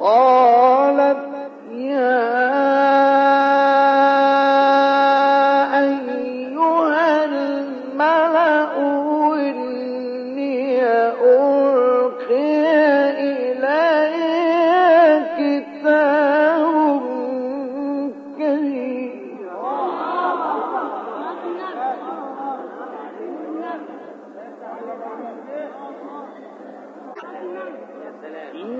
قالت يا أيها الملأ إني ألقي إلي كتاب كريم يا سلام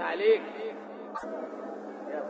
عليك. يا